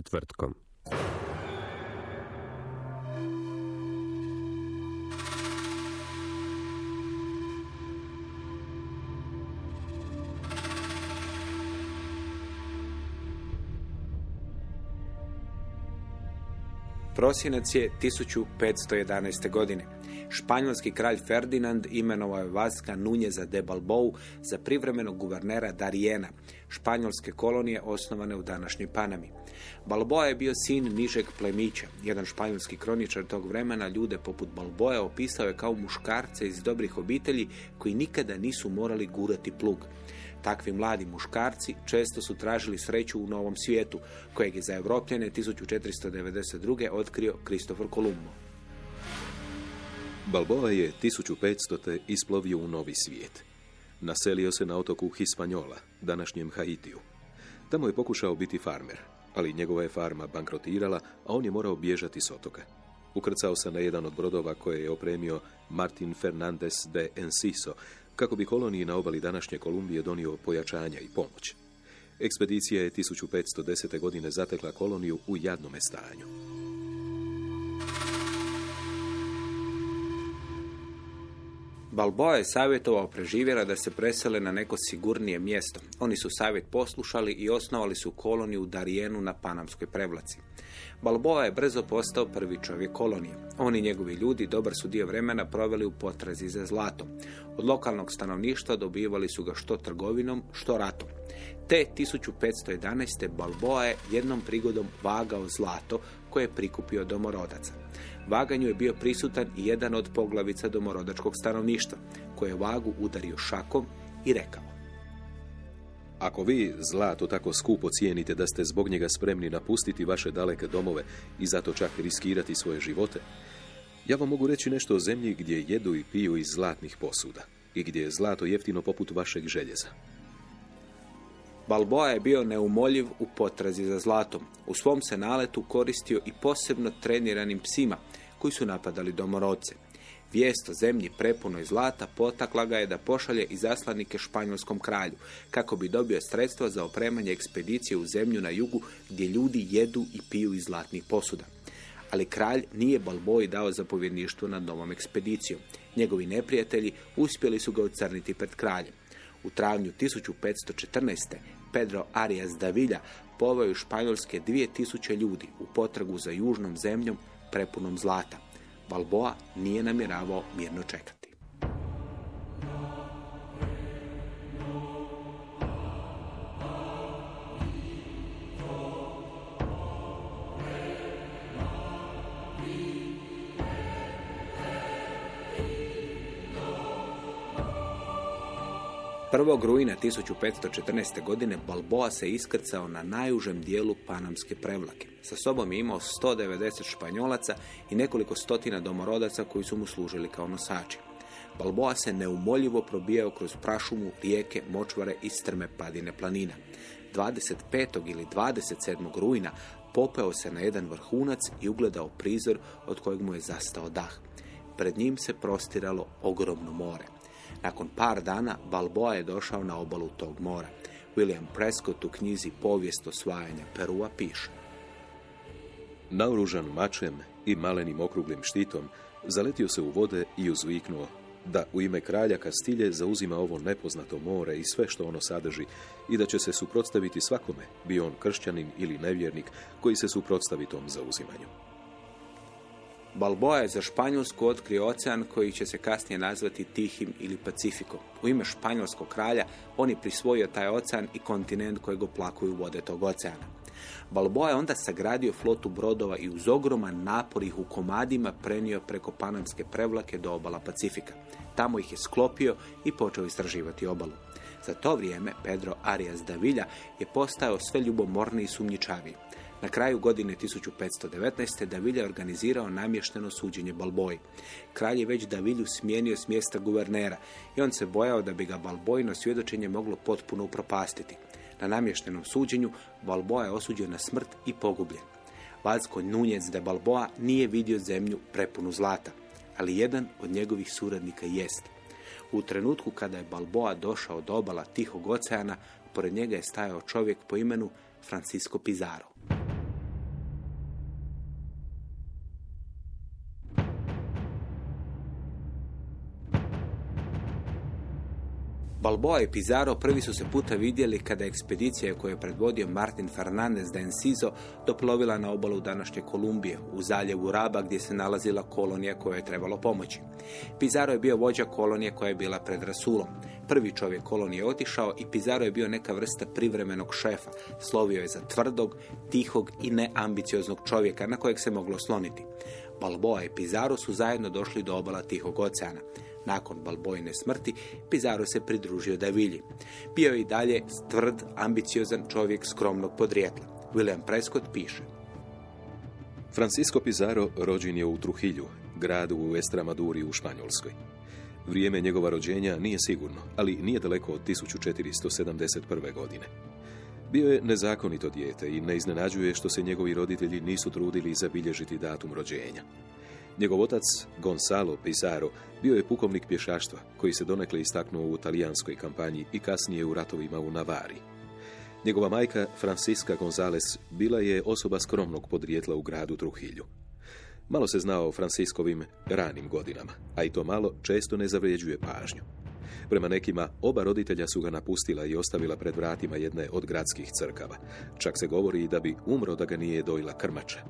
Četvrtkom. Prosinac je 1511. godine. Španjolski kralj Ferdinand imenovao je Vaska Nunjeza de Balbou za privremenog guvernera Darijena, španjolske kolonije osnovane u današnjoj Panami. Balboa je bio sin nižeg plemića. Jedan španjolski kroničar tog vremena ljude poput Balboa opisao je kao muškarce iz dobrih obitelji koji nikada nisu morali gurati plug. Takvi mladi muškarci često su tražili sreću u novom svijetu, kojeg je za Evropljene 1492. otkrio Kristofor Kolumbo. Balboa je 1500. isplovio u novi svijet. Naselio se na otoku Hispanjola, današnjem Haitiju. Tamo je pokušao biti farmer, ali njegova je farma bankrotirala, a on je morao bježati s otoka. Ukrcao se na jedan od brodova koje je opremio Martin Fernandez de Enciso, kako bi koloniji na obali današnje Kolumbije donio pojačanja i pomoć. Ekspedicija je 1510. godine zatekla koloniju u jadnome stanju. Balboa je savjetovao preživjela da se presele na neko sigurnije mjesto. Oni su savjet poslušali i osnovali su koloniju u Darijenu na Panamskoj prevlaci. Balboa je brzo postao prvi čovjek kolonije. Oni i njegovi ljudi dobar su dio vremena proveli u potrazi za zlato. Od lokalnog stanovništva dobivali su ga što trgovinom, što ratom. Te 1511. Balboa je jednom prigodom vagao zlato koje je prikupio domorodaca. Vaganju je bio prisutan i jedan od poglavica domorodačkog stanovništva, koje je vagu udario šakom i rekao. Ako vi zlato tako skupo cijenite da ste zbog njega spremni napustiti vaše daleke domove i zato čak riskirati svoje živote, ja vam mogu reći nešto o zemlji gdje jedu i piju iz zlatnih posuda i gdje je zlato jeftino poput vašeg željeza. Balboa je bio neumoljiv u potrazi za zlatom. U svom se naletu koristio i posebno treniranim psima koji su napadali domorodce. Vijest o zemlji prepunoj zlata potakla ga je da pošalje i zaslanike španjolskom kralju, kako bi dobio sredstva za opremanje ekspedicije u zemlju na jugu gdje ljudi jedu i piju iz zlatnih posuda. Ali kralj nije Balboji dao zapovjedništvo nad novom ekspedicijom. Njegovi neprijatelji uspjeli su ga ucrniti pred kraljem. U travnju 1514. Pedro Arias Davila poveo je Španjolske 2000 ljudi u potragu za južnom zemljom prepunom zlata. Balboa nije namjeravao mirno čekati. Prvog rujna 1514. godine Balboa se iskrcao na najužem dijelu Panamske prevlake. Sa sobom je imao 190 španjolaca i nekoliko stotina domorodaca koji su mu služili kao nosači. Balboa se neumoljivo probijao kroz prašumu, rijeke, močvare i strme padine planina. 25. ili 27. rujna popeo se na jedan vrhunac i ugledao prizor od kojeg mu je zastao dah. Pred njim se prostiralo ogromno more. Nakon par dana Balboa je došao na obalu tog mora. William Prescott u knjizi Povijest osvajanja Perua piše. Naoružan mačem i malenim okruglim štitom, zaletio se u vode i uzviknuo da u ime kralja Kastilje zauzima ovo nepoznato more i sve što ono sadrži i da će se suprotstaviti svakome, bio on kršćanin ili nevjernik, koji se suprotstavi tom zauzimanju. Balboa je za Španjolsku otkrio ocean koji će se kasnije nazvati Tihim ili Pacifikom. U ime španjolskog kralja on je prisvojio taj ocean i kontinent kojeg oplakuju vode tog oceana. Balboa je onda sagradio flotu brodova i uz ogroman napor ih u komadima prenio preko Panamske prevlake do obala Pacifika. Tamo ih je sklopio i počeo istraživati obalu. Za to vrijeme Pedro Arias Davila je postao sve ljubomorniji i sumnjičaviji. Na kraju godine 1519. Davilja organizirao namješteno suđenje Balboji. Kralj je već Davilju smijenio s mjesta guvernera i on se bojao da bi ga Balbojino svjedočenje moglo potpuno upropastiti. Na namještenom suđenju Balboa je osuđen na smrt i pogubljen. Vazko Nunjec de Balboa nije vidio zemlju prepunu zlata, ali jedan od njegovih suradnika jest. U trenutku kada je Balboa došao do obala Tihog oceana, pored njega je stajao čovjek po imenu Francisco Pizarro. Balboa i Pizarro prvi su se puta vidjeli kada ekspedicija koju je predvodio Martin Fernandez de Enciso doplovila na obalu današnje Kolumbije, u zaljevu Raba gdje se nalazila kolonija koja je trebalo pomoći. Pizarro je bio vođa kolonije koja je bila pred Rasulom. Prvi čovjek kolonije je otišao i Pizarro je bio neka vrsta privremenog šefa. Slovio je za tvrdog, tihog i neambicioznog čovjeka na kojeg se moglo sloniti. Balboa i Pizarro su zajedno došli do obala Tihog oceana. Nakon Balbojne smrti, Pizarro se pridružio Davilji. Bio je i dalje tvrd, ambiciozan čovjek skromnog podrijetla. William Prescott piše. Francisco Pizarro rođen je u Truhilju, gradu u Estramaduri u Španjolskoj. Vrijeme njegova rođenja nije sigurno, ali nije daleko od 1471. godine. Bio je nezakonito dijete i ne iznenađuje što se njegovi roditelji nisu trudili zabilježiti datum rođenja. Njegov otac, Gonzalo Pizarro, bio je pukovnik pješaštva, koji se donekle istaknuo u talijanskoj kampanji i kasnije u ratovima u Navari. Njegova majka, Francisca Gonzales, bila je osoba skromnog podrijetla u gradu Truhilju. Malo se znao o Franciskovim ranim godinama, a i to malo često ne zavređuje pažnju. Prema nekima, oba roditelja su ga napustila i ostavila pred vratima jedne od gradskih crkava. Čak se govori da bi umro da ga nije dojila krmača.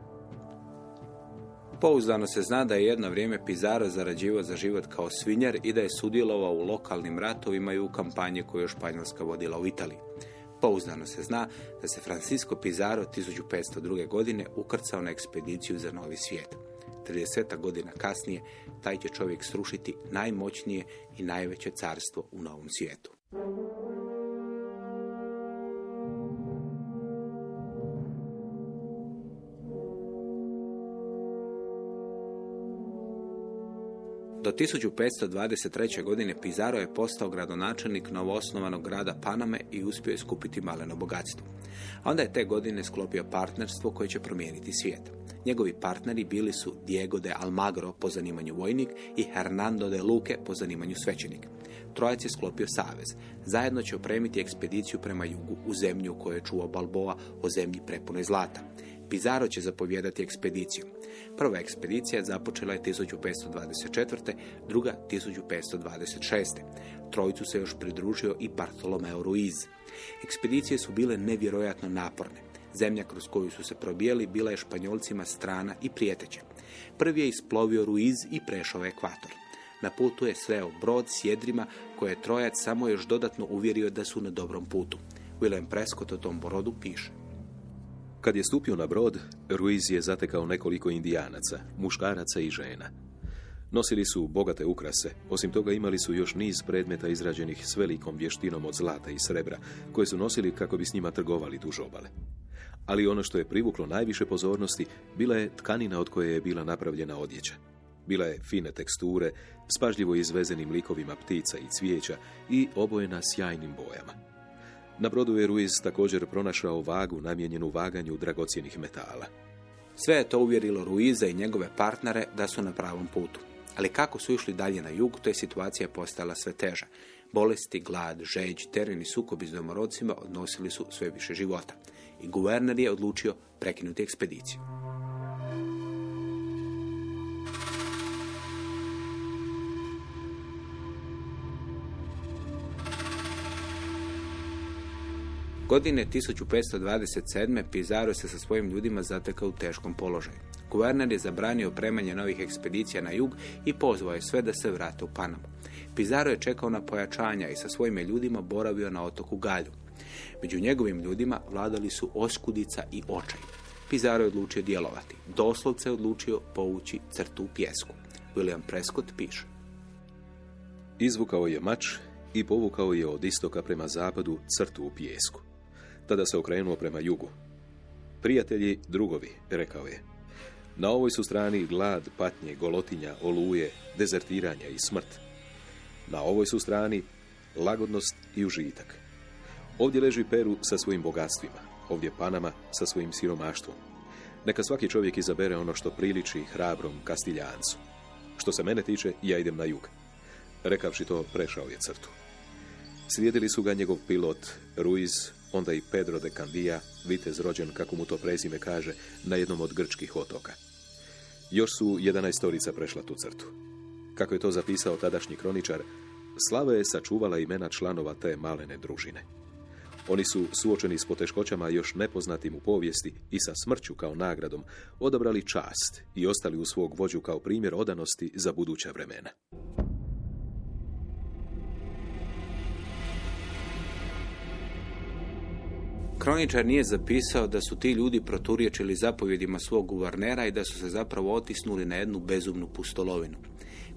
Pouzdano se zna da je jedno vrijeme Pizarro zarađivao za život kao svinjar i da je sudjelovao u lokalnim ratovima i u kampanji koju je Španjolska vodila u Italiji. Pouzdano se zna da se Francisco Pizarro 1502. godine ukrcao na ekspediciju za novi svijet. 30 godina kasnije taj će čovjek srušiti najmoćnije i najveće carstvo u novom svijetu. Do 1523. godine Pizarro je postao gradonačelnik novoosnovanog grada Paname i uspio je skupiti maleno bogatstvo. Onda je te godine sklopio partnerstvo koje će promijeniti svijet. Njegovi partneri bili su Diego de Almagro po zanimanju vojnik i Hernando de Luque po zanimanju svećenik. Trojac je sklopio savez. Zajedno će opremiti ekspediciju prema jugu u zemlju koju je čuo Balboa o zemlji prepunoj zlata. Pizarro će zapovjedati ekspediciju. Prva ekspedicija započela je 1524. druga 1526. Trojicu se još pridružio i Bartolomeo Ruiz. Ekspedicije su bile nevjerojatno naporne. Zemlja kroz koju su se probijali bila je španjolcima strana i prijeteća. Prvi je isplovio Ruiz i prešao ekvator. Na putu je sreo brod s jedrima koje je trojac samo još dodatno uvjerio da su na dobrom putu. William Prescott o tom brodu piše. Kad je stupio na brod, Ruiz je zatekao nekoliko indijanaca, muškaraca i žena. Nosili su bogate ukrase, osim toga imali su još niz predmeta izrađenih s velikom vještinom od zlata i srebra, koje su nosili kako bi s njima trgovali duž obale. Ali ono što je privuklo najviše pozornosti bila je tkanina od koje je bila napravljena odjeća. Bila je fine teksture, s pažljivo izvezenim likovima ptica i cvijeća i obojena sjajnim bojama. Na brodu je Ruiz također pronašao vagu namijenjenu vaganju dragocjenih metala. Sve je to uvjerilo Ruiza i njegove partnere da su na pravom putu. Ali kako su išli dalje na jug, to je situacija postala sve teža. Bolesti, glad, žeđ, tereni sukobi s domorodcima odnosili su sve više života. I guverner je odlučio prekinuti ekspediciju. Godine 1527. Pizarro se sa svojim ljudima zatekao u teškom položaju. Guverner je zabranio opremanje novih ekspedicija na jug i pozvao je sve da se vrate u Panamu. Pizarro je čekao na pojačanja i sa svojim ljudima boravio na otoku Galju. Među njegovim ljudima vladali su oskudica i očaj. Pizarro je odlučio djelovati. Doslovce je odlučio povući crtu u pjesku. William Prescott piše. Izvukao je mač i povukao je od istoka prema zapadu crtu u pijesku. Tada se okrenuo prema jugu. Prijatelji, drugovi, rekao je. Na ovoj su strani glad, patnje, golotinja, oluje, dezertiranja i smrt. Na ovoj su strani lagodnost i užitak. Ovdje leži Peru sa svojim bogatstvima, ovdje Panama sa svojim siromaštvom. Neka svaki čovjek izabere ono što priliči hrabrom kastiljancu. Što se mene tiče, ja idem na jug. Rekavši to, prešao je crtu. Slijedili su ga njegov pilot Ruiz, onda i Pedro de Candia, vitez rođen, kako mu to prezime kaže, na jednom od grčkih otoka. Još su jedanaestorica prešla tu crtu. Kako je to zapisao tadašnji kroničar, Slava je sačuvala imena članova te malene družine. Oni su, suočeni s poteškoćama još nepoznatim u povijesti i sa smrću kao nagradom, odabrali čast i ostali u svog vođu kao primjer odanosti za buduća vremena. Kroničar nije zapisao da su ti ljudi proturječili zapovjedima svog guvernera i da su se zapravo otisnuli na jednu bezumnu pustolovinu.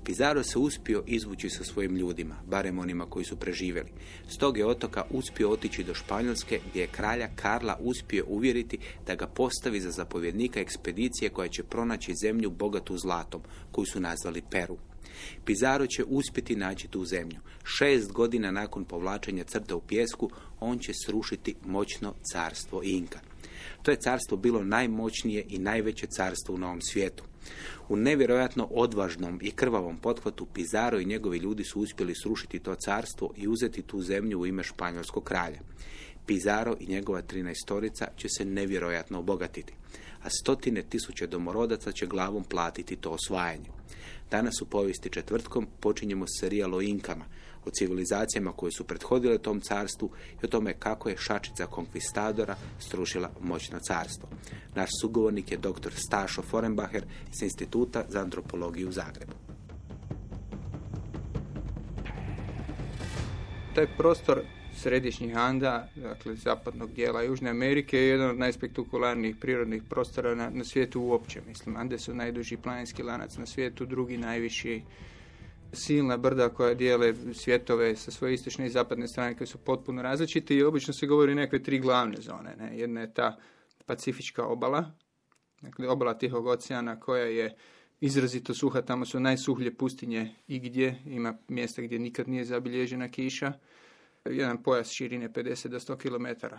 Pizarro se uspio izvući sa svojim ljudima, barem onima koji su preživjeli. S tog je otoka uspio otići do Španjolske gdje je kralja Karla uspio uvjeriti da ga postavi za zapovjednika ekspedicije koja će pronaći zemlju bogatu zlatom, koju su nazvali Peru. Pizarro će uspjeti naći tu zemlju. Šest godina nakon povlačenja crta u pjesku, on će srušiti moćno carstvo Inka. To je carstvo bilo najmoćnije i najveće carstvo u novom svijetu. U nevjerojatno odvažnom i krvavom pothvatu Pizarro i njegovi ljudi su uspjeli srušiti to carstvo i uzeti tu zemlju u ime španjolskog kralja. Pizarro i njegova trinaestorica će se nevjerojatno obogatiti, a stotine tisuće domorodaca će glavom platiti to osvajanje. Danas u povijesti četvrtkom počinjemo serijal o Inkama, o civilizacijama koje su prethodile tom carstvu i o tome kako je šačica konkvistadora strušila moćno carstvo. Naš sugovornik je dr. Stašo Forenbacher iz Instituta za antropologiju u Zagrebu. Taj prostor središnjih Anda, dakle zapadnog dijela Južne Amerike, je jedan od najspektakularnijih prirodnih prostora na, na svijetu uopće. Mislim, Ande su najduži planinski lanac na svijetu, drugi najviši silna brda koja dijele svjetove sa svoje istočne i zapadne strane koje su potpuno različite i obično se govori nekakve tri glavne zone. Ne? Jedna je ta pacifička obala, dakle obala Tihog oceana koja je izrazito suha, tamo su najsuhlje pustinje i gdje, ima mjesta gdje nikad nije zabilježena kiša, jedan pojas širine 50 do 100 km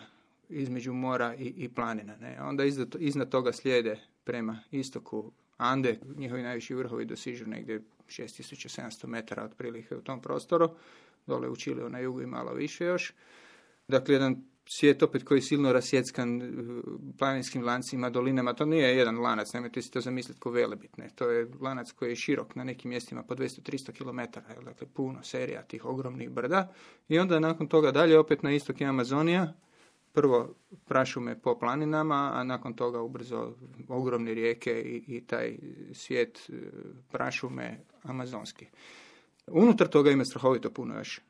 između mora i, i planina. Ne? Onda iznad, iznad toga slijede prema istoku Ande, njihovi najviši vrhovi dosižu negdje 6700 metara otprilike u tom prostoru, dole u Čileu na jugu i malo više još. Dakle, jedan svijet opet koji je silno rasjeckan uh, planinskim lancima, dolinama. To nije jedan lanac, nemojte si to zamisliti ko velebit. Ne. To je lanac koji je širok na nekim mjestima po 200-300 km. Dakle, puno serija tih ogromnih brda. I onda nakon toga dalje opet na istok je Amazonija, prvo prašume po planinama, a nakon toga ubrzo ogromne rijeke i, i taj svijet uh, prašume amazonski. Unutar toga ima strahovito puno još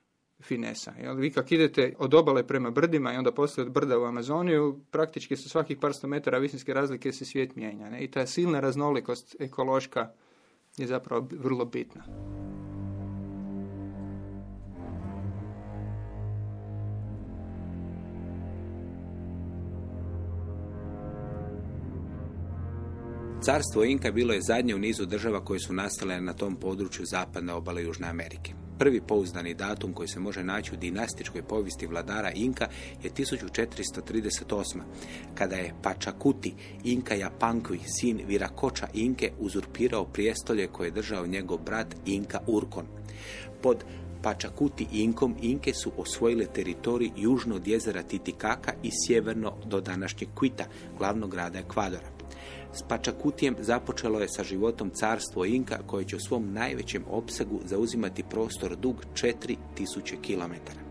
finesa. Jel? Vi kad idete od obale prema brdima i onda poslije od brda u Amazoniju, praktički sa svakih par sto metara visinske razlike se svijet mijenja. Ne? I ta silna raznolikost ekološka je zapravo vrlo bitna. Carstvo Inka bilo je zadnje u nizu država koje su nastale na tom području zapadne obale Južne Amerike. Prvi pouzdani datum koji se može naći u dinastičkoj povijesti vladara Inka je 1438. kada je Pačakuti, Inka Japankvi, sin Virakoča Inke, uzurpirao prijestolje koje je držao njegov brat Inka Urkon. Pod Pačakuti Inkom Inke su osvojile teritorij južno od jezera Titikaka i sjeverno do današnjeg Kvita, glavnog grada Ekvadora. S Pačakutijem započelo je sa životom carstvo Inka koje će u svom najvećem opsegu zauzimati prostor dug 4000 km.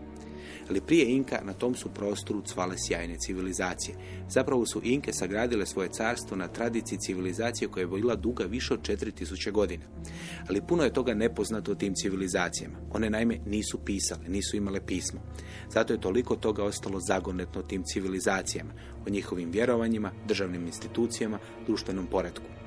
Ali prije Inka na tom su prostoru cvale sjajne civilizacije. Zapravo su Inke sagradile svoje carstvo na tradiciji civilizacije koja je bila duga više od 4000 godina. Ali puno je toga nepoznato o tim civilizacijama. One naime nisu pisale, nisu imale pismo. Zato je toliko toga ostalo zagonetno tim civilizacijama, o njihovim vjerovanjima, državnim institucijama, društvenom poretku.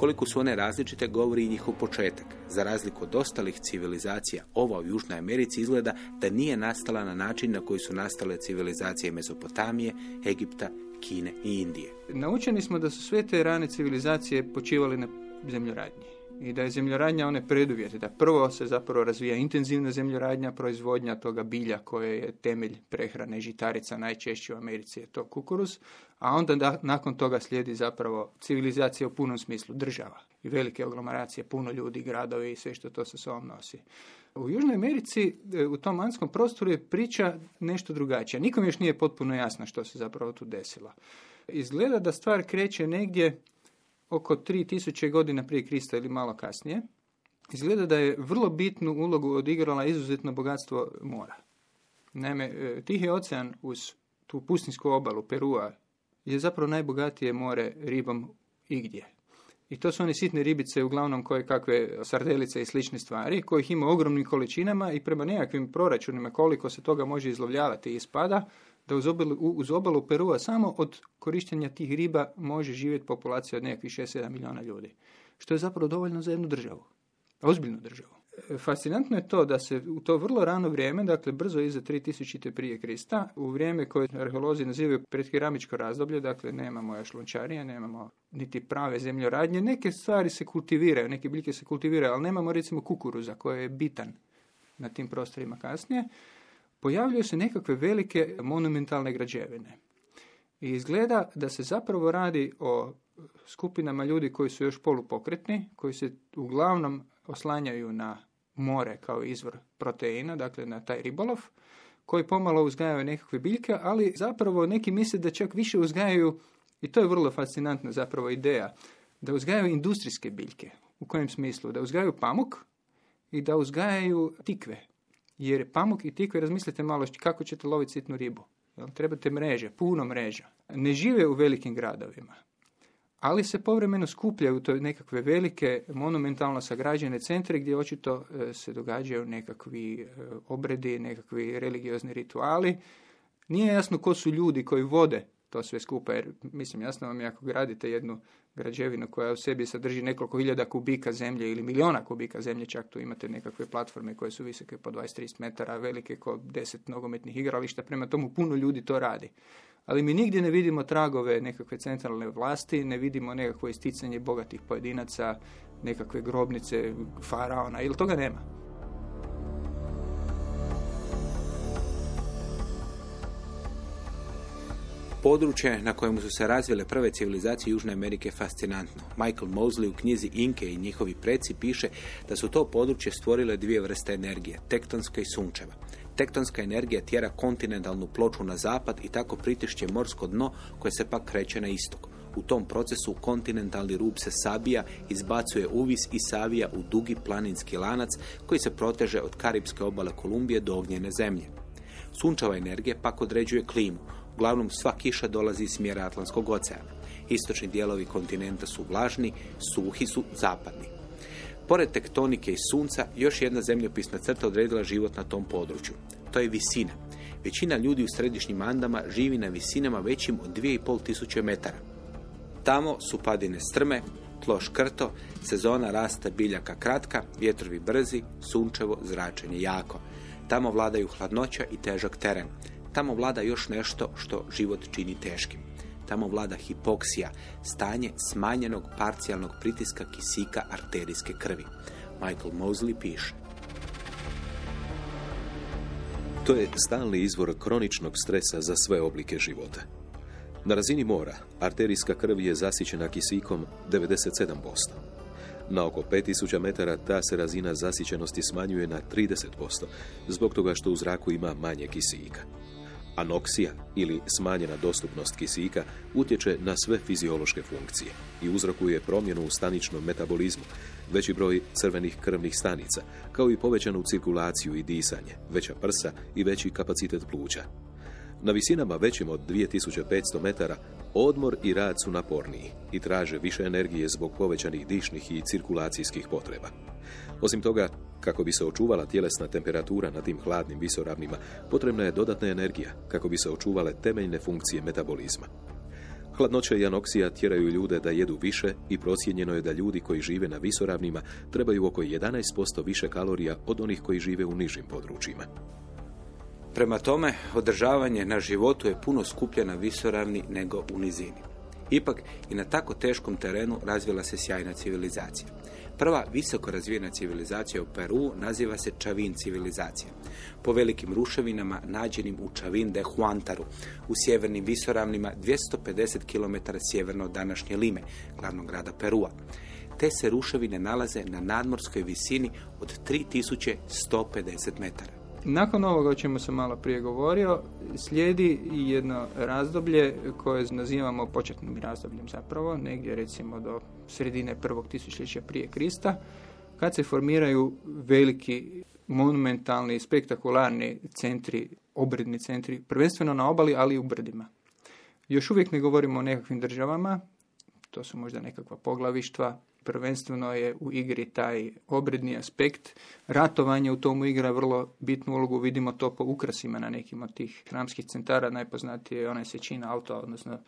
Koliko su one različite govori i njihov početak. Za razliku od ostalih civilizacija, ova u Južnoj Americi izgleda da nije nastala na način na koji su nastale civilizacije Mezopotamije, Egipta, Kine i Indije. Naučeni smo da su sve te rane civilizacije počivale na zemljoradnji i da je zemljoradnja one preduvjete, da prvo se zapravo razvija intenzivna zemljoradnja, proizvodnja toga bilja koje je temelj prehrane žitarica, najčešće u Americi je to kukuruz, a onda da, nakon toga slijedi zapravo civilizacija u punom smislu, država i velike aglomeracije, puno ljudi, gradovi i sve što to sa sobom nosi. U Južnoj Americi, e, u tom manskom prostoru je priča nešto drugačija. Nikom još nije potpuno jasno što se zapravo tu desilo. Izgleda da stvar kreće negdje oko 3000 godina prije Krista ili malo kasnije, izgleda da je vrlo bitnu ulogu odigrala izuzetno bogatstvo mora. Naime, e, Tihi ocean uz tu pustinsku obalu Perua je zapravo najbogatije more ribom igdje. I to su one sitne ribice, uglavnom koje kakve sardelice i slične stvari, kojih ima ogromnim količinama i prema nekakvim proračunima koliko se toga može izlovljavati i ispada, da uz obalu, uz obalu Perua samo od korištenja tih riba može živjeti populacija od nekakvih 6-7 milijuna ljudi. Što je zapravo dovoljno za jednu državu. Ozbiljnu državu. E, fascinantno je to da se u to vrlo rano vrijeme, dakle brzo iza 3000. prije Krista, u vrijeme koje arheolozi nazivaju predkeramičko razdoblje, dakle nemamo još lončarije, nemamo niti prave zemljoradnje, neke stvari se kultiviraju, neke biljke se kultiviraju, ali nemamo recimo kukuruza koji je bitan na tim prostorima kasnije pojavljuju se nekakve velike monumentalne građevine. I izgleda da se zapravo radi o skupinama ljudi koji su još polupokretni, koji se uglavnom oslanjaju na more kao izvor proteina, dakle na taj ribolov, koji pomalo uzgajaju nekakve biljke, ali zapravo neki misle da čak više uzgajaju, i to je vrlo fascinantna zapravo ideja, da uzgajaju industrijske biljke. U kojem smislu? Da uzgajaju pamuk i da uzgajaju tikve. Jer pamuk i tikve, razmislite malo kako ćete loviti sitnu ribu. Jel? Trebate mreže, puno mreža. Ne žive u velikim gradovima, ali se povremeno skupljaju to nekakve velike, monumentalno sagrađene centre gdje očito e, se događaju nekakvi e, obredi, nekakvi religiozni rituali. Nije jasno ko su ljudi koji vode to sve skupa, jer mislim jasno vam je ako gradite jednu građevinu koja u sebi sadrži nekoliko hiljada kubika zemlje ili miliona kubika zemlje, čak tu imate nekakve platforme koje su visoke po 20-30 metara, velike kao 10 nogometnih igrališta, prema tomu puno ljudi to radi. Ali mi nigdje ne vidimo tragove nekakve centralne vlasti, ne vidimo nekakvo isticanje bogatih pojedinaca, nekakve grobnice faraona, ili toga nema. Područje na kojemu su se razvile prve civilizacije Južne Amerike fascinantno. Michael Mosley u knjizi Inke i njihovi preci piše da su to područje stvorile dvije vrste energije, tektonska i sunčeva. Tektonska energija tjera kontinentalnu ploču na zapad i tako pritišće morsko dno koje se pak kreće na istok. U tom procesu kontinentalni rub se sabija, izbacuje uvis i savija u dugi planinski lanac koji se proteže od Karibske obale Kolumbije do ognjene zemlje. Sunčeva energija pak određuje klimu. Uglavnom sva kiša dolazi iz smjera Atlantskog oceana. Istočni dijelovi kontinenta su vlažni, suhi su zapadni. Pored tektonike i sunca, još jedna zemljopisna crta odredila život na tom području. To je visina. Većina ljudi u središnjim Andama živi na visinama većim od 2500 metara. Tamo su padine strme, tlo škrto, sezona rasta biljaka kratka, vjetrovi brzi, sunčevo, zračenje jako. Tamo vladaju hladnoća i težak teren. Tamo vlada još nešto što život čini teškim. Tamo vlada hipoksija, stanje smanjenog parcijalnog pritiska kisika arterijske krvi. Michael Mosley piše. To je stalni izvor kroničnog stresa za sve oblike života. Na razini mora, arterijska krv je zasićena kisikom 97%. Na oko 5000 metara ta se razina zasićenosti smanjuje na 30%, zbog toga što u zraku ima manje kisika. Anoksija ili smanjena dostupnost kisika utječe na sve fiziološke funkcije i uzrokuje promjenu u staničnom metabolizmu, veći broj crvenih krvnih stanica, kao i povećanu cirkulaciju i disanje, veća prsa i veći kapacitet pluća. Na visinama većim od 2500 metara odmor i rad su naporniji i traže više energije zbog povećanih dišnih i cirkulacijskih potreba. Osim toga, kako bi se očuvala tjelesna temperatura na tim hladnim visoravnima, potrebna je dodatna energija kako bi se očuvale temeljne funkcije metabolizma. Hladnoća i anoksija tjeraju ljude da jedu više i procijenjeno je da ljudi koji žive na visoravnima trebaju oko 11% više kalorija od onih koji žive u nižim područjima. Prema tome, održavanje na životu je puno skuplje na visoravni nego u nizini. Ipak i na tako teškom terenu razvila se sjajna civilizacija. Prva visoko razvijena civilizacija u Peru naziva se Čavin civilizacija. Po velikim ruševinama nađenim u Čavin de Huantaru, u sjevernim visoravnima 250 km sjeverno od današnje Lime, glavnog grada Perua. Te se ruševine nalaze na nadmorskoj visini od 3150 metara. Nakon ovoga o čemu sam malo prije govorio, slijedi jedno razdoblje koje nazivamo početnim razdobljem zapravo, negdje recimo do sredine prvog tisućljeća prije Krista, kad se formiraju veliki monumentalni, spektakularni centri, obredni centri, prvenstveno na obali, ali i u brdima. Još uvijek ne govorimo o nekakvim državama, to su možda nekakva poglavištva, prvenstveno je u igri taj obredni aspekt. Ratovanje u tomu igra vrlo bitnu ulogu, vidimo to po ukrasima na nekim od tih hramskih centara, najpoznatije je onaj sečina auto, odnosno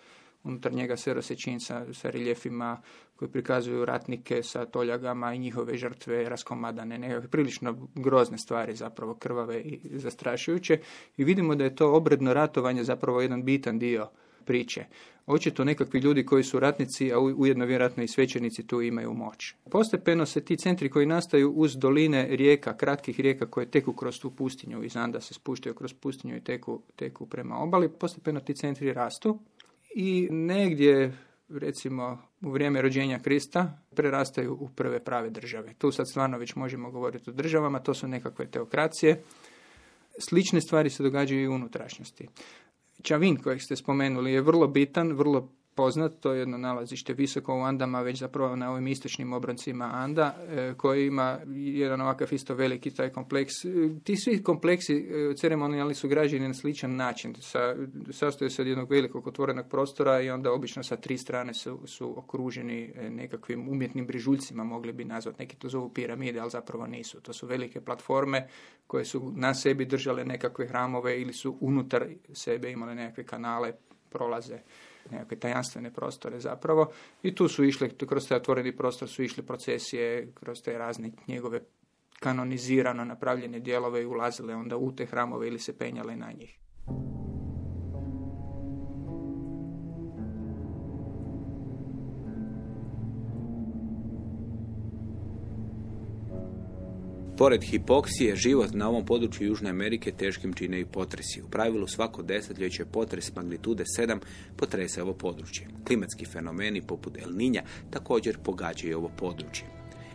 unutar njega serosečin sa, sa reljefima koji prikazuju ratnike sa toljagama i njihove žrtve raskomadane, nekakve prilično grozne stvari zapravo krvave i zastrašujuće. I vidimo da je to obredno ratovanje zapravo jedan bitan dio priče. Očito nekakvi ljudi koji su ratnici, a ujedno vjerojatno i svećenici tu imaju moć. Postepeno se ti centri koji nastaju uz doline rijeka, kratkih rijeka koje teku kroz tu pustinju, iz Anda se spuštaju kroz pustinju i teku, teku prema obali, postepeno ti centri rastu i negdje recimo u vrijeme rođenja Krista prerastaju u prve prave države. Tu sad stvarno već možemo govoriti o državama, to su nekakve teokracije. Slične stvari se događaju i u unutrašnjosti. Čavin kojeg ste spomenuli je vrlo bitan, vrlo poznat, to je jedno nalazište visoko u Andama, već zapravo na ovim istočnim obroncima Anda, e, koji ima jedan ovakav isto veliki taj kompleks. E, ti svi kompleksi e, ceremonijalni su građeni na sličan način. Sa, sastoje se od jednog velikog otvorenog prostora i onda obično sa tri strane su, su okruženi nekakvim umjetnim brižuljcima, mogli bi nazvati, neki to zovu piramide, ali zapravo nisu. To su velike platforme koje su na sebi držale nekakve hramove ili su unutar sebe imale nekakve kanale, prolaze nekakve tajanstvene prostore zapravo i tu su išli, kroz taj otvoreni prostor su išli procesije, kroz te razne njegove kanonizirano napravljene dijelove i ulazile onda u te hramove ili se penjale na njih. Pored hipoksije, život na ovom području Južne Amerike teškim čine i potresi. U pravilu svako desetljeće potres magnitude 7 potrese ovo područje. Klimatski fenomeni poput El Ninja također pogađaju ovo područje.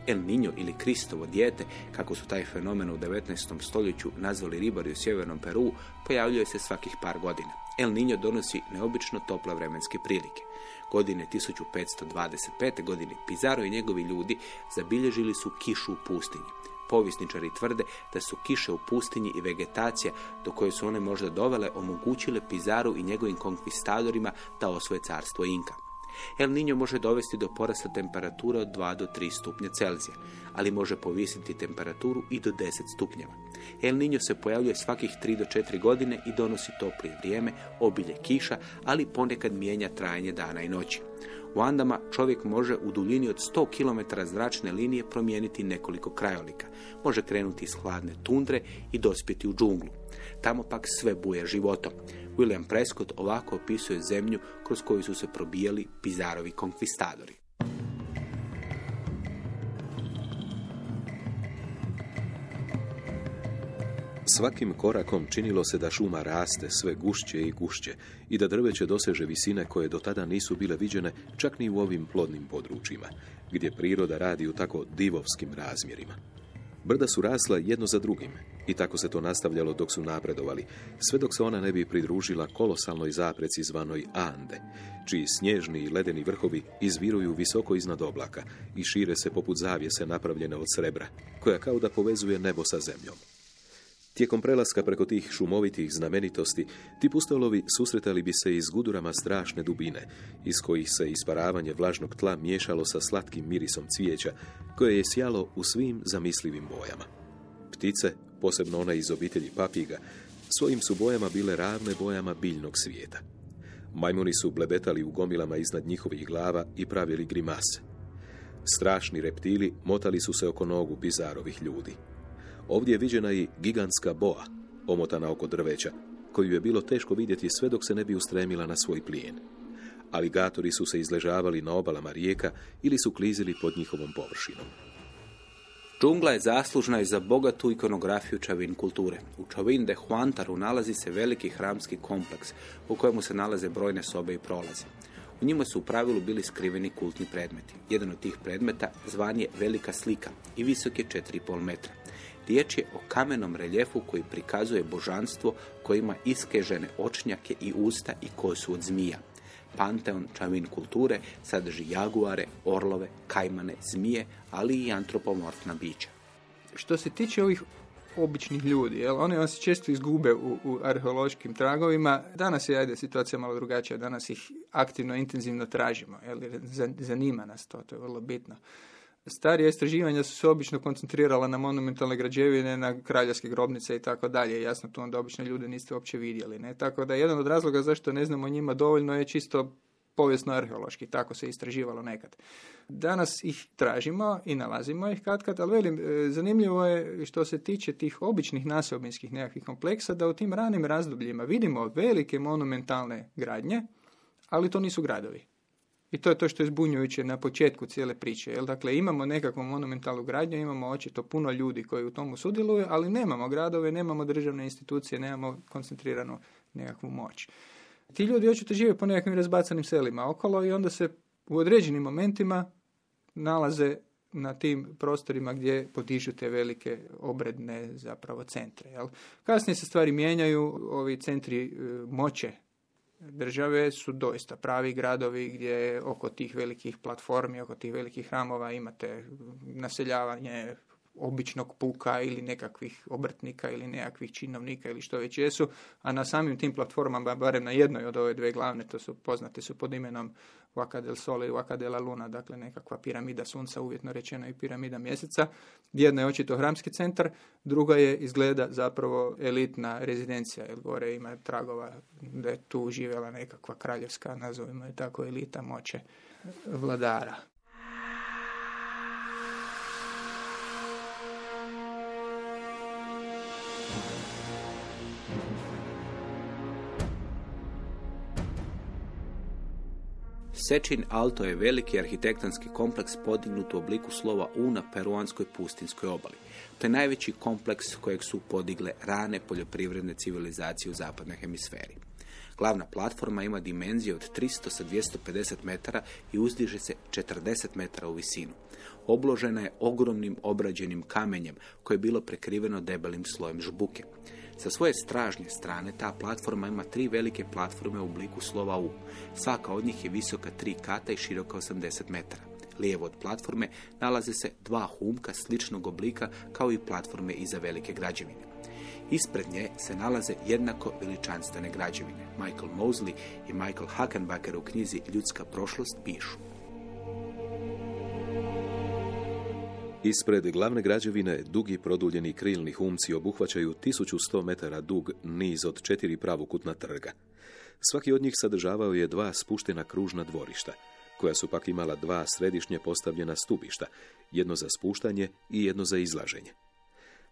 El Niño ili Kristovo dijete, kako su taj fenomen u 19. stoljeću nazvali ribari u sjevernom Peru, pojavljuje se svakih par godina. El Niño donosi neobično tople vremenske prilike. Godine 1525. godine Pizarro i njegovi ljudi zabilježili su kišu u pustinji. Povisničari tvrde da su kiše u pustinji i vegetacija do koje su one možda dovele omogućile Pizaru i njegovim konkvistadorima da osvoje carstvo Inka. El Niño može dovesti do porasta temperature od 2 do 3 stupnja Celzija, ali može povisiti temperaturu i do 10 stupnjeva. El Niño se pojavljuje svakih 3 do 4 godine i donosi toplije vrijeme, obilje kiša, ali ponekad mijenja trajanje dana i noći. U Andama čovjek može u duljini od 100 km zračne linije promijeniti nekoliko krajolika. Može krenuti iz hladne tundre i dospjeti u džunglu. Tamo pak sve buje životom. William Prescott ovako opisuje zemlju kroz koju su se probijali Pizarovi konkvistadori. Svakim korakom činilo se da šuma raste sve gušće i gušće i da drveće doseže visine koje do tada nisu bile viđene čak ni u ovim plodnim područjima, gdje priroda radi u tako divovskim razmjerima. Brda su rasla jedno za drugim i tako se to nastavljalo dok su napredovali, sve dok se ona ne bi pridružila kolosalnoj zapreci zvanoj Ande, čiji snježni i ledeni vrhovi izviruju visoko iznad oblaka i šire se poput zavjese napravljene od srebra, koja kao da povezuje nebo sa zemljom. Tijekom prelaska preko tih šumovitih znamenitosti, ti pustolovi susretali bi se iz gudurama strašne dubine, iz kojih se isparavanje vlažnog tla miješalo sa slatkim mirisom cvijeća, koje je sjalo u svim zamislivim bojama. Ptice, posebno ona iz obitelji papiga, svojim su bojama bile ravne bojama biljnog svijeta. Majmuni su blebetali u gomilama iznad njihovih glava i pravili grimase. Strašni reptili motali su se oko nogu bizarovih ljudi. Ovdje je viđena i gigantska boa, omotana oko drveća, koju je bilo teško vidjeti sve dok se ne bi ustremila na svoj plijen. Aligatori su se izležavali na obalama rijeka ili su klizili pod njihovom površinom. Džungla je zaslužna i za bogatu ikonografiju čavin kulture. U čavin de Huantaru nalazi se veliki hramski kompleks u kojemu se nalaze brojne sobe i prolaze. U njima su u pravilu bili skriveni kultni predmeti. Jedan od tih predmeta zvan je velika slika i visok je 4,5 metra. Riječ je o kamenom reljefu koji prikazuje božanstvo koje ima iskežene očnjake i usta i kosu od zmija. Panteon čavin kulture sadrži jaguare, orlove, kajmane, zmije, ali i antropomorfna bića. Što se tiče ovih običnih ljudi, jel? oni vam se često izgube u, u arheološkim tragovima. Danas je ajde, situacija malo drugačija, danas ih aktivno, intenzivno tražimo, jel? zanima nas to, to je vrlo bitno. Starija istraživanja su se obično koncentrirala na monumentalne građevine, na kraljevske grobnice i tako dalje. Jasno, tu onda obično ljude niste uopće vidjeli. Ne? Tako da jedan od razloga zašto ne znamo njima dovoljno je čisto povijesno-arheološki, tako se istraživalo nekad. Danas ih tražimo i nalazimo ih kad kad, ali velim, e, zanimljivo je što se tiče tih običnih naseobinskih nekakvih kompleksa, da u tim ranim razdobljima vidimo velike monumentalne gradnje, ali to nisu gradovi. I to je to što je zbunjujuće na početku cijele priče. Jel? Dakle, imamo nekakvu monumentalnu gradnju, imamo očito puno ljudi koji u tomu sudjeluju, ali nemamo gradove, nemamo državne institucije, nemamo koncentriranu nekakvu moć. Ti ljudi očito žive po nekakvim razbacanim selima okolo i onda se u određenim momentima nalaze na tim prostorima gdje potižu te velike obredne zapravo centre. Jel? Kasnije se stvari mijenjaju, ovi centri e, moće države su doista pravi gradovi gdje oko tih velikih platformi, oko tih velikih hramova imate naseljavanje običnog puka ili nekakvih obrtnika ili nekakvih činovnika ili što već jesu, a na samim tim platformama, barem na jednoj od ove dve glavne, to su poznate su pod imenom Waka del Sole i Waka de Luna, dakle nekakva piramida sunca, uvjetno rečeno i piramida mjeseca. Jedna je očito hramski centar, druga je izgleda zapravo elitna rezidencija, jer gore ima tragova da je tu živjela nekakva kraljevska, nazovimo je tako, elita moće vladara. Sečin Alto je veliki arhitektonski kompleks podignut u obliku slova U na peruanskoj pustinskoj obali. To je najveći kompleks kojeg su podigle rane poljoprivredne civilizacije u zapadnoj hemisferi. Glavna platforma ima dimenzije od 300 sa 250 metara i uzdiže se 40 metara u visinu. Obložena je ogromnim obrađenim kamenjem koje je bilo prekriveno debelim slojem žbuke. Sa svoje stražnje strane ta platforma ima tri velike platforme u obliku slova U. Svaka od njih je visoka tri kata i široka 80 metara. Lijevo od platforme nalaze se dva humka sličnog oblika kao i platforme iza velike građevine. Ispred nje se nalaze jednako veličanstvene građevine. Michael Mosley i Michael Hackenbacker u knjizi Ljudska prošlost pišu. Ispred glavne građevine dugi produljeni krilni humci obuhvaćaju 1100 metara dug niz od četiri pravokutna trga. Svaki od njih sadržavao je dva spuštena kružna dvorišta, koja su pak imala dva središnje postavljena stubišta, jedno za spuštanje i jedno za izlaženje.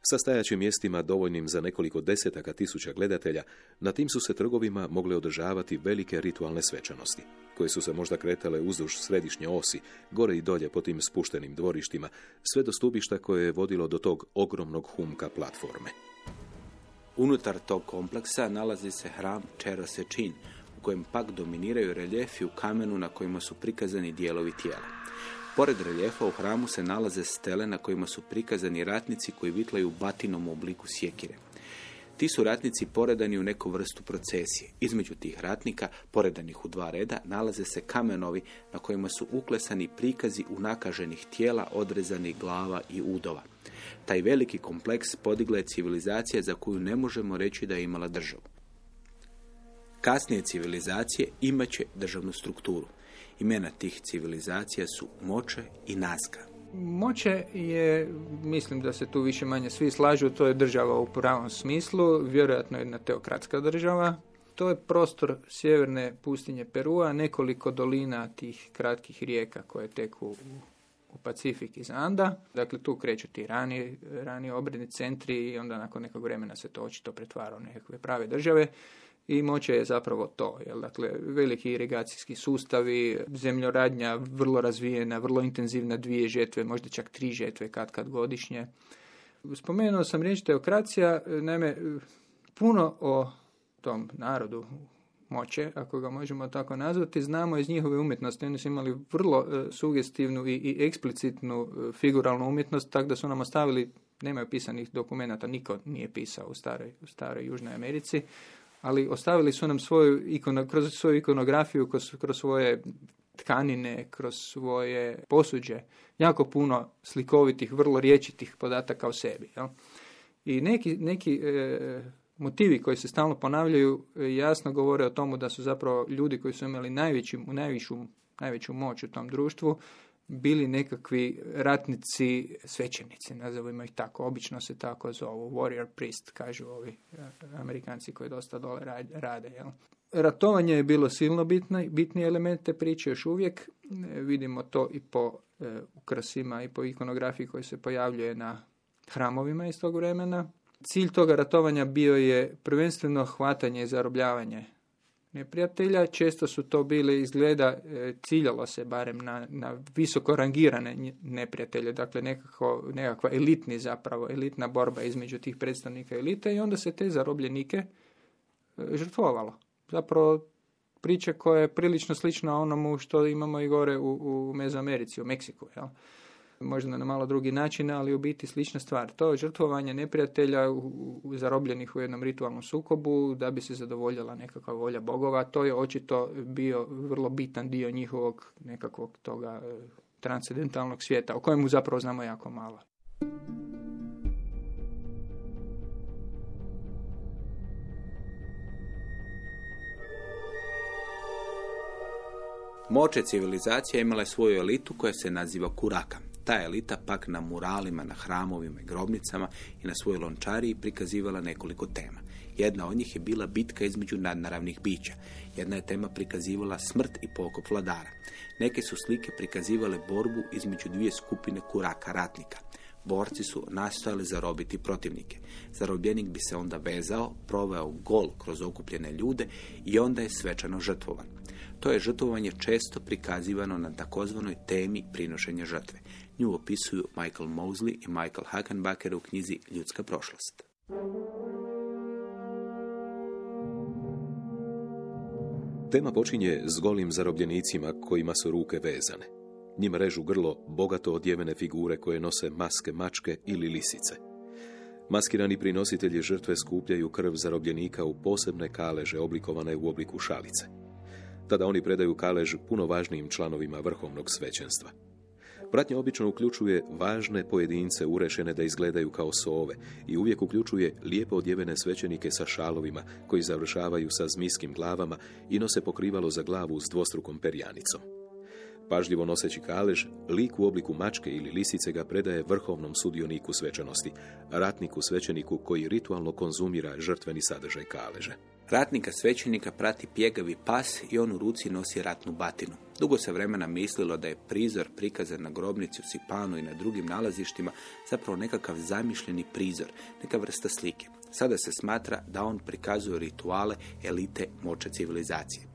Sa stajaćim mjestima dovoljnim za nekoliko desetaka tisuća gledatelja, na tim su se trgovima mogle održavati velike ritualne svečanosti, koje su se možda kretale uzduž središnje osi, gore i dolje po tim spuštenim dvorištima, sve do stubišta koje je vodilo do tog ogromnog humka platforme. Unutar tog kompleksa nalazi se hram Čin, u kojem pak dominiraju reljefi u kamenu na kojima su prikazani dijelovi tijela. Pored reljefa u hramu se nalaze stele na kojima su prikazani ratnici koji vitlaju batinom u obliku sjekire. Ti su ratnici poredani u neku vrstu procesije. Između tih ratnika, poredanih u dva reda, nalaze se kamenovi na kojima su uklesani prikazi unakaženih tijela, odrezanih glava i udova. Taj veliki kompleks podigla je civilizacija za koju ne možemo reći da je imala državu. Kasnije civilizacije imaće državnu strukturu. Imena tih civilizacija su Moče i Nazga. Moće je, mislim da se tu više manje svi slažu, to je država u pravom smislu, vjerojatno jedna teokratska država. To je prostor sjeverne pustinje Perua, nekoliko dolina tih kratkih rijeka koje teku u Pacifik iz Anda. Dakle, tu kreću ti rani, rani obredni centri i onda nakon nekog vremena se to očito pretvara u nekakve prave države i moće je zapravo to. Jel? Dakle, veliki irigacijski sustavi, zemljoradnja vrlo razvijena, vrlo intenzivna, dvije žetve, možda čak tri žetve kad kad godišnje. Spomenuo sam riječ teokracija, naime, puno o tom narodu moće, ako ga možemo tako nazvati, znamo iz njihove umjetnosti. Oni su imali vrlo e, sugestivnu i, i eksplicitnu e, figuralnu umjetnost, tako da su nam ostavili, nemaju pisanih dokumenata, niko nije pisao u staroj, u staroj Južnoj Americi, ali ostavili su nam svoju ikono, kroz svoju ikonografiju, kroz, kroz svoje tkanine, kroz svoje posuđe, jako puno slikovitih, vrlo riječitih podataka o sebi. Jel? I neki, neki e, motivi koji se stalno ponavljaju e, jasno govore o tomu da su zapravo ljudi koji su imali najveći, najvišu, najveću moć u tom društvu bili nekakvi ratnici, svećenici, nazovimo ih tako, obično se tako zovu, warrior priest, kažu ovi e, amerikanci koji dosta dole rade. Jel? Ratovanje je bilo silno bitno, bitni element te priče još uvijek, e, vidimo to i po e, ukrasima i po ikonografiji koji se pojavljuje na hramovima iz tog vremena. Cilj toga ratovanja bio je prvenstveno hvatanje i zarobljavanje neprijatelja. Često su to bile izgleda, e, ciljalo se barem na, na visoko rangirane neprijatelje, dakle nekako, nekakva elitni zapravo, elitna borba između tih predstavnika elite i onda se te zarobljenike e, žrtvovalo. Zapravo priča koja je prilično slična onomu što imamo i gore u, u Mezoamerici, u Meksiku. Jel? Možda na malo drugi način, ali u biti slična stvar. To je žrtvovanje neprijatelja zarobljenih u jednom ritualnom sukobu da bi se zadovoljila nekakva volja bogova. To je očito bio vrlo bitan dio njihovog nekakvog toga e, transcendentalnog svijeta, o kojemu zapravo znamo jako malo. Moće civilizacija imala je svoju elitu koja se naziva Kuraka. Ta elita pak na muralima, na hramovima i grobnicama i na svojoj lončariji prikazivala nekoliko tema. Jedna od njih je bila bitka između nadnaravnih bića. Jedna je tema prikazivala smrt i pokop vladara. Neke su slike prikazivale borbu između dvije skupine kuraka ratnika. Borci su nastojali zarobiti protivnike. Zarobljenik bi se onda vezao, proveo gol kroz okupljene ljude i onda je svečano žrtvovan. To je žrtvovanje često prikazivano na takozvanoj temi prinošenja žrtve. Nju opisuju Michael Mosley i Michael Hakenbacher u knjizi Ljudska prošlost. Tema počinje s golim zarobljenicima kojima su ruke vezane. Njima režu grlo bogato odjevene figure koje nose maske mačke ili lisice. Maskirani prinositelji žrtve skupljaju krv zarobljenika u posebne kaleže oblikovane u obliku šalice. Tada oni predaju kalež puno važnijim članovima vrhovnog svećenstva. Pratnja obično uključuje važne pojedince urešene da izgledaju kao sove i uvijek uključuje lijepo odjevene svećenike sa šalovima koji završavaju sa zmijskim glavama i nose pokrivalo za glavu s dvostrukom perjanicom. Pažljivo noseći kalež, lik u obliku mačke ili lisice ga predaje vrhovnom sudioniku svečanosti, ratniku svećeniku koji ritualno konzumira žrtveni sadržaj kaleže. Ratnika svećenika prati pjegavi pas i on u ruci nosi ratnu batinu. Dugo se vremena mislilo da je prizor prikazan na grobnici u Sipanu i na drugim nalazištima zapravo nekakav zamišljeni prizor, neka vrsta slike. Sada se smatra da on prikazuje rituale elite moće civilizacije.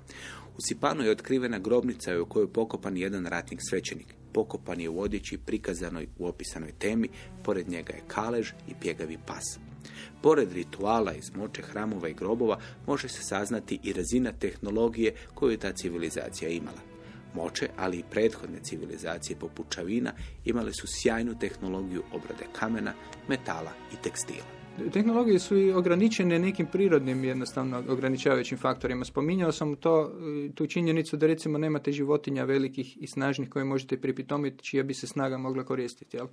U Sipanu je otkrivena grobnica u kojoj je pokopan jedan ratnik svećenik. Pokopan je u odjeći prikazanoj u opisanoj temi, pored njega je kalež i pjegavi pas. Pored rituala iz moće hramova i grobova može se saznati i razina tehnologije koju je ta civilizacija imala. Moće, ali i prethodne civilizacije poput Čavina imale su sjajnu tehnologiju obrade kamena, metala i tekstila. Tehnologije su i ograničene nekim prirodnim jednostavno ograničavajućim faktorima. Spominjao sam to, tu činjenicu da recimo nemate životinja velikih i snažnih koje možete pripitomiti čija bi se snaga mogla koristiti. Jel?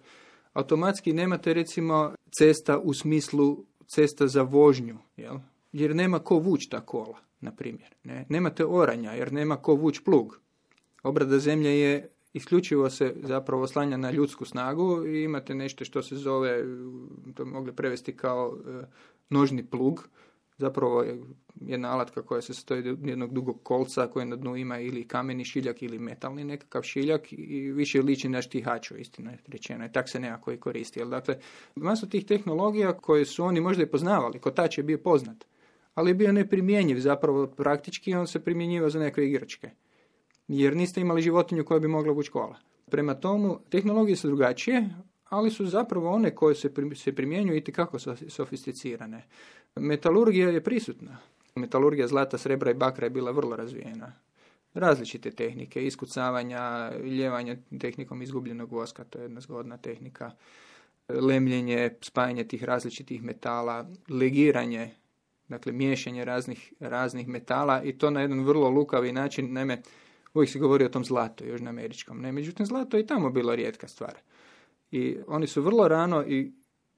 Automatski nemate recimo cesta u smislu cesta za vožnju, jel? jer nema ko vuć ta kola, na primjer. Ne? Nemate oranja jer nema ko vuć plug. Obrada zemlje je isključivo se zapravo oslanja na ljudsku snagu i imate nešto što se zove, to bi mogli prevesti kao e, nožni plug, zapravo je jedna alatka koja se stoji od jednog dugog kolca koje na dnu ima ili kameni šiljak ili metalni nekakav šiljak i više liči na štihaču, istina je rečeno. I tak se nekako i koristi. Dakle, masu tih tehnologija koje su oni možda i poznavali, kotač je bio poznat, ali je bio neprimjenjiv zapravo praktički on se primjenjivao za neke igračke jer niste imali životinju koja bi mogla vući kola. Prema tomu, tehnologije su drugačije, ali su zapravo one koje se, se primjenjuju i kako sofisticirane. Metalurgija je prisutna. Metalurgija zlata, srebra i bakra je bila vrlo razvijena. Različite tehnike, iskucavanja, ljevanja tehnikom izgubljenog voska, to je jedna zgodna tehnika. Lemljenje, spajanje tih različitih metala, legiranje, dakle miješanje raznih, raznih metala i to na jedan vrlo lukavi način. Naime, uvijek se govori o tom zlatu, američkom. Ne, međutim, zlato je i tamo bila rijetka stvar. I oni su vrlo rano i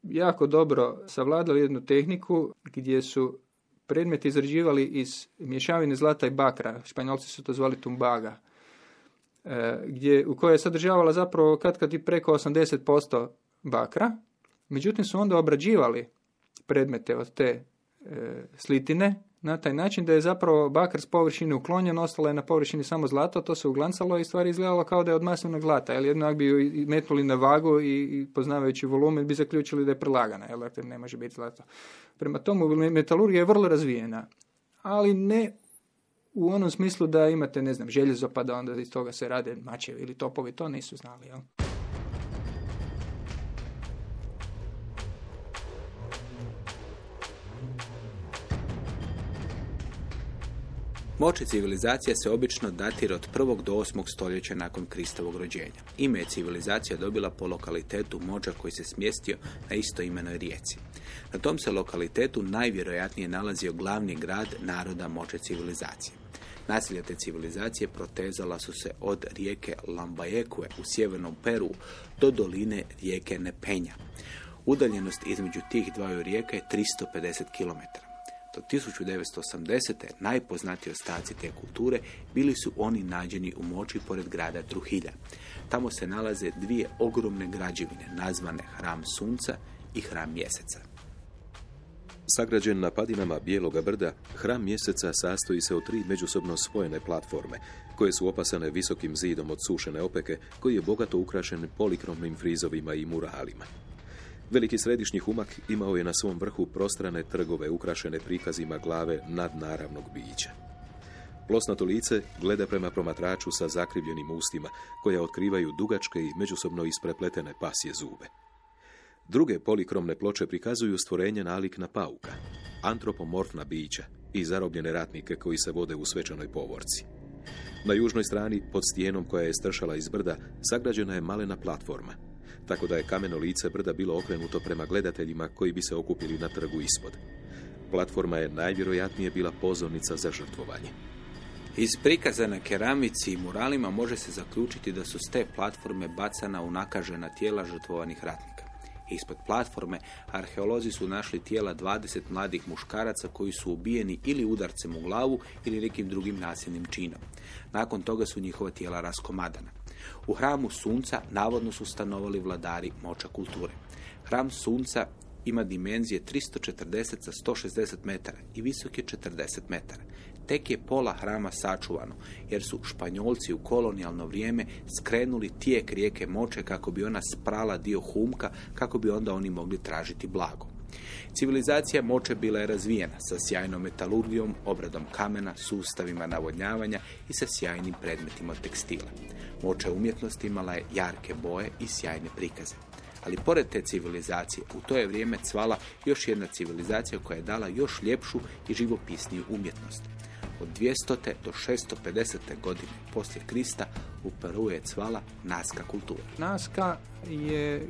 jako dobro savladali jednu tehniku gdje su predmet izrađivali iz mješavine zlata i bakra. Španjolci su to zvali tumbaga. E, gdje, u kojoj je sadržavala zapravo kad kad i preko 80% bakra. Međutim su onda obrađivali predmete od te e, slitine na taj način da je zapravo bakar s površine uklonjen, ostala je na površini samo zlato, to se uglancalo i stvari izgledalo kao da je od masivnog zlata. Jer jednak bi ju metnuli na vagu i, poznavajući volumen bi zaključili da je prelagana, jer dakle ne može biti zlato. Prema tomu metalurgija je vrlo razvijena, ali ne u onom smislu da imate, ne znam, željezo pa da onda iz toga se rade mačevi ili topovi, to nisu znali. Jel? Moće civilizacija se obično datira od prvog do osmog stoljeća nakon Kristovog rođenja. Ime je civilizacija dobila po lokalitetu Mođa koji se smjestio na isto imenoj rijeci. Na tom se lokalitetu najvjerojatnije nalazio glavni grad naroda Moće civilizacije. Nasilja te civilizacije protezala su se od rijeke Lambajekue u sjevernom Peru do doline rijeke Nepenja. Udaljenost između tih dvaju rijeka je 350 km. Do 1980. najpoznatiji ostaci te kulture bili su oni nađeni u moći pored grada Truhilja. Tamo se nalaze dvije ogromne građevine nazvane Hram Sunca i Hram Mjeseca. Sagrađen na padinama Bijeloga brda, hram mjeseca sastoji se od tri međusobno spojene platforme, koje su opasane visokim zidom od sušene opeke, koji je bogato ukrašen polikromnim frizovima i muralima. Veliki središnji humak imao je na svom vrhu prostrane trgove ukrašene prikazima glave nadnaravnog bića. Plosnato lice gleda prema promatraču sa zakrivljenim ustima, koje otkrivaju dugačke i međusobno isprepletene pasje zube. Druge polikromne ploče prikazuju stvorenje nalik na pauka, antropomorfna bića i zarobljene ratnike koji se vode u svečanoj povorci. Na južnoj strani, pod stijenom koja je stršala iz brda, sagrađena je malena platforma – tako da je kameno lice brda bilo okrenuto prema gledateljima koji bi se okupili na trgu ispod. Platforma je najvjerojatnije bila pozornica za žrtvovanje. Iz prikaza na keramici i muralima može se zaključiti da su s te platforme bacana u nakažena tijela žrtvovanih ratnika. Ispod platforme arheolozi su našli tijela 20 mladih muškaraca koji su ubijeni ili udarcem u glavu ili nekim drugim nasilnim činom. Nakon toga su njihova tijela raskomadana. U hramu sunca navodno su stanovali vladari moća kulture. Hram sunca ima dimenzije 340 sa 160 metara i visok je 40 metara. Tek je pola hrama sačuvano, jer su Španjolci u kolonijalno vrijeme skrenuli tijek rijeke Moče kako bi ona sprala dio humka, kako bi onda oni mogli tražiti blago. Civilizacija Moče bila je razvijena sa sjajnom metalurgijom, obradom kamena, sustavima navodnjavanja i sa sjajnim predmetima tekstila. Moća umjetnosti imala je jarke boje i sjajne prikaze. Ali pored te civilizacije, u to je vrijeme cvala još jedna civilizacija koja je dala još ljepšu i živopisniju umjetnost. Od 200. do 650. godine poslije Krista u Peru je cvala naska kultura. Naska je e,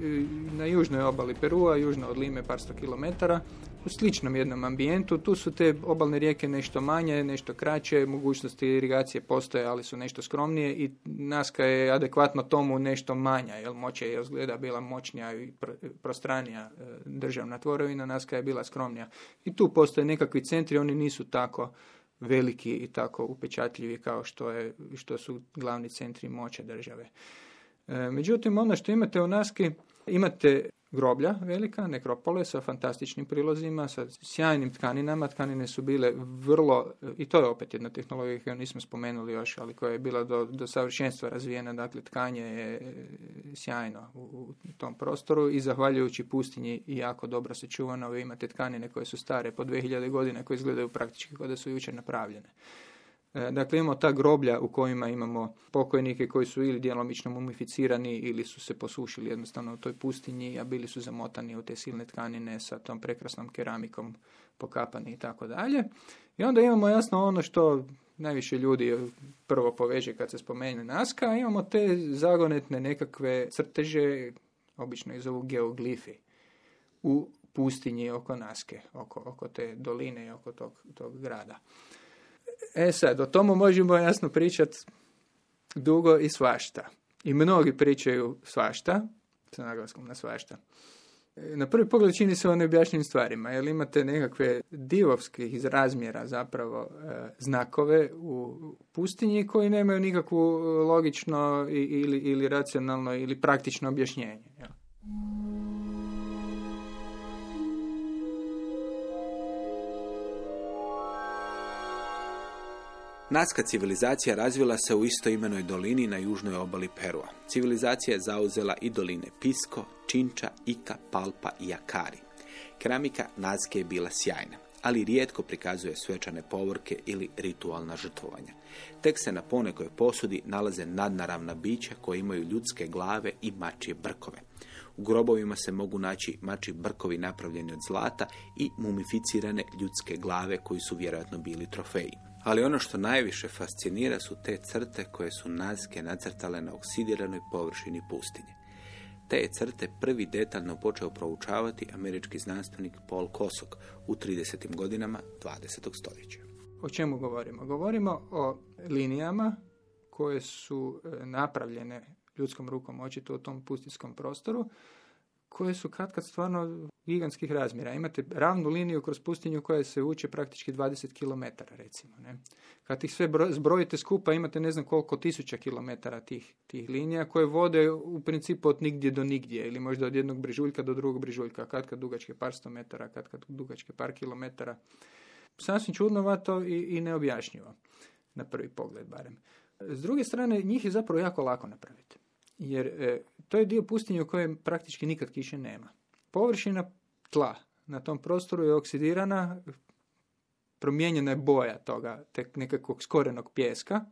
na južnoj obali Perua, južno od Lime par sto kilometara, u sličnom jednom ambijentu. Tu su te obalne rijeke nešto manje, nešto kraće, mogućnosti irigacije postoje, ali su nešto skromnije i Naska je adekvatno tomu nešto manja, jer moće je izgleda bila moćnija i prostranija e, državna tvorovina, Naska je bila skromnija. I tu postoje nekakvi centri, oni nisu tako veliki i tako upečatljivi kao što, je, što su glavni centri moće države. E, međutim, ono što imate u Naski, imate groblja velika, nekropole sa fantastičnim prilozima, sa sjajnim tkaninama. Tkanine su bile vrlo, i to je opet jedna tehnologija koju nismo spomenuli još, ali koja je bila do, do savršenstva razvijena. Dakle, tkanje je sjajno u, u tom prostoru i zahvaljujući pustinji jako dobro sačuvano. Vi imate tkanine koje su stare po 2000 godina koje izgledaju praktički kao da su jučer napravljene. E, dakle, imamo ta groblja u kojima imamo pokojnike koji su ili djelomično mumificirani ili su se posušili jednostavno u toj pustinji, a bili su zamotani u te silne tkanine sa tom prekrasnom keramikom pokapani i tako dalje. I onda imamo jasno ono što najviše ljudi prvo poveže kad se spomene Naska, imamo te zagonetne nekakve crteže, obično iz ovog geoglifi, u pustinji oko Naske, oko, oko te doline i oko tog, tog grada. E sad, o tomu možemo jasno pričati dugo i svašta. I mnogi pričaju svašta, sa naglaskom na svašta. E, na prvi pogled čini se o neobjašnjivim stvarima, jer imate nekakve divovskih razmjera zapravo e, znakove u pustinji koji nemaju nikakvu logično ili, ili racionalno ili praktično objašnjenje. Jel? Naska civilizacija razvila se u istoimenoj dolini na južnoj obali Perua. Civilizacija je zauzela i doline Pisko, Činča, Ika, Palpa i Akari. Keramika Naske je bila sjajna, ali rijetko prikazuje svečane povorke ili ritualna žrtvovanja. Tek se na ponekoj posudi nalaze nadnaravna bića koje imaju ljudske glave i mačije brkove. U grobovima se mogu naći mači brkovi napravljeni od zlata i mumificirane ljudske glave koji su vjerojatno bili trofeji. Ali ono što najviše fascinira su te crte koje su Nazke nacrtale na oksidiranoj površini pustinje. Te crte prvi detaljno počeo proučavati američki znanstvenik Paul Kosok u 30. godinama 20. stoljeća. O čemu govorimo? Govorimo o linijama koje su e, napravljene ljudskom rukom očito u tom pustinskom prostoru koje su katkad stvarno gigantskih razmjera. Imate ravnu liniju kroz pustinju koja se uče praktički 20 km recimo. Ne? Kad ih sve zbrojite skupa imate ne znam koliko tisuća kilometara tih, tih linija koje vode u principu od nigdje do nigdje ili možda od jednog brižuljka do drugog brižuljka, kad kad dugačke par sto metara, kad kad dugačke par kilometara. Sasvim čudnovato i, i neobjašnjivo, na prvi pogled barem. S druge strane, njih je zapravo jako lako napraviti. Jer e, to je dio pustinje u kojem praktički nikad kiše nema. Površina tla na tom prostoru je oksidirana, promijenjena je boja toga, tek nekakvog skorenog pjeska.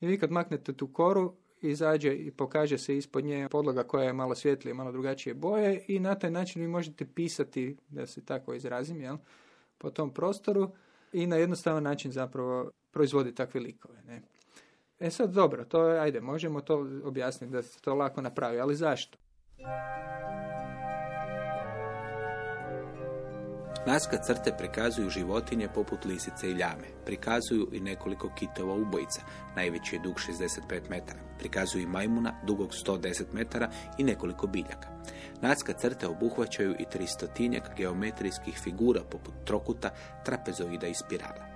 I vi kad maknete tu koru, izađe i pokaže se ispod nje podloga koja je malo svjetlije, malo drugačije boje i na taj način vi možete pisati, da se tako izrazim, jel, po tom prostoru i na jednostavan način zapravo proizvodi takve likove. Ne. E sad dobro, to ajde, možemo to objasniti da se to lako napravi, ali zašto? Naska crte prikazuju životinje poput lisice i ljame. Prikazuju i nekoliko kitova ubojica, najveći je dug 65 metara. Prikazuju i majmuna, dugog 110 metara i nekoliko biljaka. Naska crte obuhvaćaju i tristotinjak geometrijskih figura poput trokuta, trapezoida i spirala.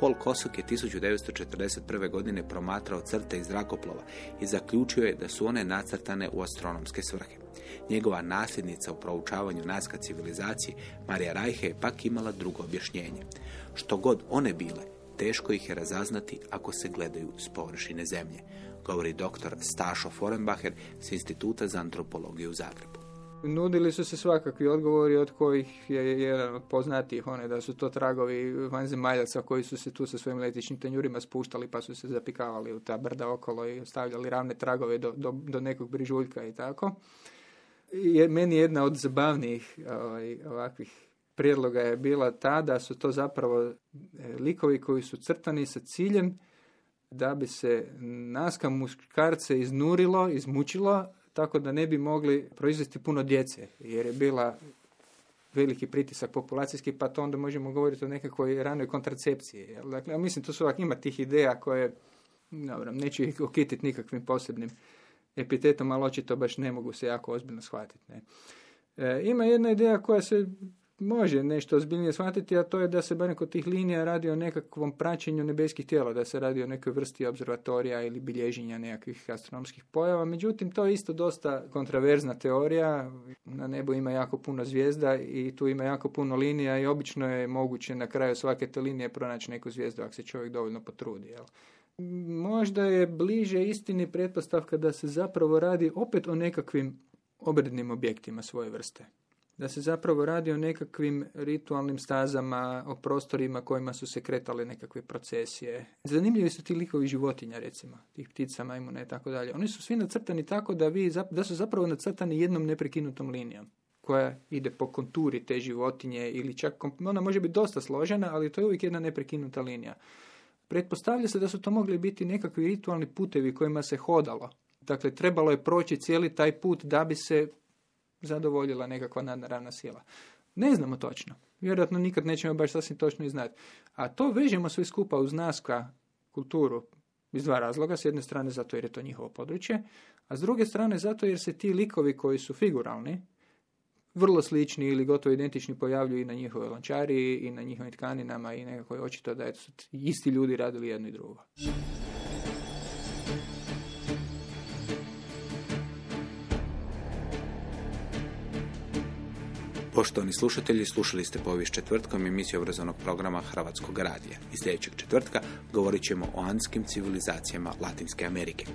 Paul Kosok je 1941. godine promatrao crte iz zrakoplova i zaključio je da su one nacrtane u astronomske svrhe. Njegova nasljednica u proučavanju naska civilizacije, Marija Rajhe, je pak imala drugo objašnjenje. Što god one bile, teško ih je razaznati ako se gledaju s površine zemlje, govori dr. Stašo Forenbacher s Instituta za antropologiju u Zagrebu. Nudili su se svakakvi odgovori od kojih je jedan od poznatijih one da su to tragovi vanzemaljaca koji su se tu sa svojim letičnim tanjurima spuštali pa su se zapikavali u ta brda okolo i stavljali ravne tragove do, do, do nekog brižuljka i tako. Je, meni jedna od zabavnijih ovaj, ovakvih prijedloga je bila ta da su to zapravo e, likovi koji su crtani sa ciljem da bi se naska muškarce iznurilo, izmučilo, tako da ne bi mogli proizvesti puno djece, jer je bila veliki pritisak populacijski, pa to onda možemo govoriti o nekakvoj ranoj kontracepciji. Dakle, ja mislim, to su ovak, ima tih ideja koje, dobro, neću ih okititi nikakvim posebnim epitetom, ali očito baš ne mogu se jako ozbiljno shvatiti. Ne. E, ima jedna ideja koja se može nešto ozbiljnije shvatiti, a to je da se barem kod tih linija radi o nekakvom praćenju nebeskih tijela, da se radi o nekoj vrsti observatorija ili bilježenja nekakvih astronomskih pojava. Međutim, to je isto dosta kontraverzna teorija. Na nebu ima jako puno zvijezda i tu ima jako puno linija i obično je moguće na kraju svake te linije pronaći neku zvijezdu ako se čovjek dovoljno potrudi. Jel? Možda je bliže istini pretpostavka da se zapravo radi opet o nekakvim obrednim objektima svoje vrste da se zapravo radi o nekakvim ritualnim stazama, o prostorima kojima su se kretale nekakve procesije. Zanimljivi su ti likovi životinja, recimo, tih ptica, majmuna i tako dalje. Oni su svi nacrtani tako da, vi, da su zapravo nacrtani jednom neprekinutom linijom koja ide po konturi te životinje ili čak, ona može biti dosta složena, ali to je uvijek jedna neprekinuta linija. Pretpostavlja se da su to mogli biti nekakvi ritualni putevi kojima se hodalo. Dakle, trebalo je proći cijeli taj put da bi se zadovoljila nekakva nadnaravna sila. Ne znamo točno. Vjerojatno nikad nećemo baš sasvim točno i znati. A to vežemo sve skupa uz naska kulturu iz dva razloga. S jedne strane zato jer je to njihovo područje, a s druge strane zato jer se ti likovi koji su figuralni, vrlo slični ili gotovo identični pojavljuju i na njihovoj lončari i na njihovim tkaninama i nekako je očito da su isti ljudi radili jedno i drugo. Poštovani slušatelji, slušali ste povijest četvrtkom emisiju obrazovnog programa Hrvatskog radija. I sljedećeg četvrtka govorit ćemo o anskim civilizacijama Latinske Amerike.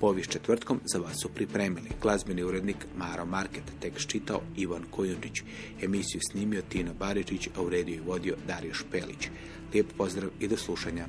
Povijest četvrtkom za vas su pripremili glazbeni urednik Maro Market, tekst čitao Ivan Kojundić, emisiju snimio Tina Baričić, a u rediju i vodio Dario Špelić. Lijep pozdrav i do slušanja.